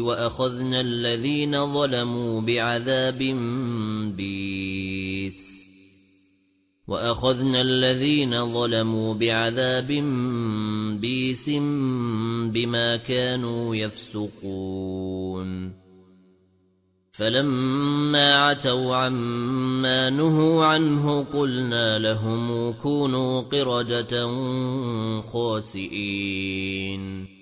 وَأَخَذْنَا الَّذِينَ ظَلَمُوا بِعَذَابٍ بِئِيسٍ وَأَخَذْنَا الَّذِينَ ظَلَمُوا بِعَذَابٍ بِئِيسٍ بِمَا كَانُوا يَفْسُقُونَ. فَلَمَّا عَتَوْا عَمَّا نُهُوا عَنْهُ قُلْنَا لَهُمْ كُونُوا قِرَدَةً خَاسِئِينَ.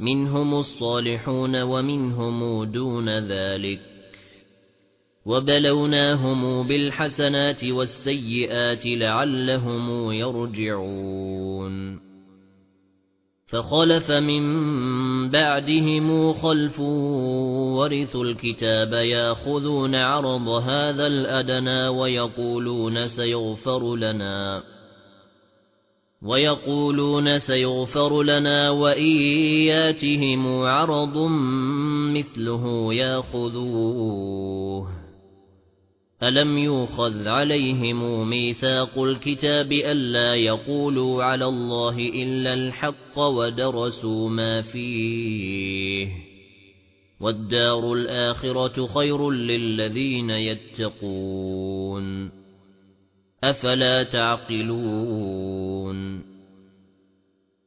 مِنْهُمُ الصَّالِحُونَ وَمِنْهُمْ دُونَ ذَلِكَ وَبَلَوْنَاهُمْ بِالْحَسَنَاتِ وَالسَّيِّئَاتِ لَعَلَّهُمْ يَرْجِعُونَ فَخَلَفَ مِن بَعْدِهِمْ خَلْفٌ وَرِثُوا الْكِتَابَ يَأْخُذُونَ عَرَضَ هَذَا الْأَدْنَى وَيَقُولُونَ سَيُغْفَرُ لَنَا وَيَقُولُونَ سَيُغْفَرُ لَنَا وَإِن يَأْتِهِمْ عَرَضٌ مِثْلُهُ يَأْخُذُوهُ. أَلَمْ يُؤْخَذْ عَلَيْهِمْ مِيثَاقُ الْكِتَابِ أَلَّا يَقُولُوا عَلَى اللَّهِ إِلَّا الْحَقَّ وَدَرَسُوا مَا فِيهِ؟ وَالدَّارُ الْآخِرَةُ خَيْرٌ لِّلَّذِينَ يَتَّقُونَ. أَفَلَا تَعْقِلُونَ؟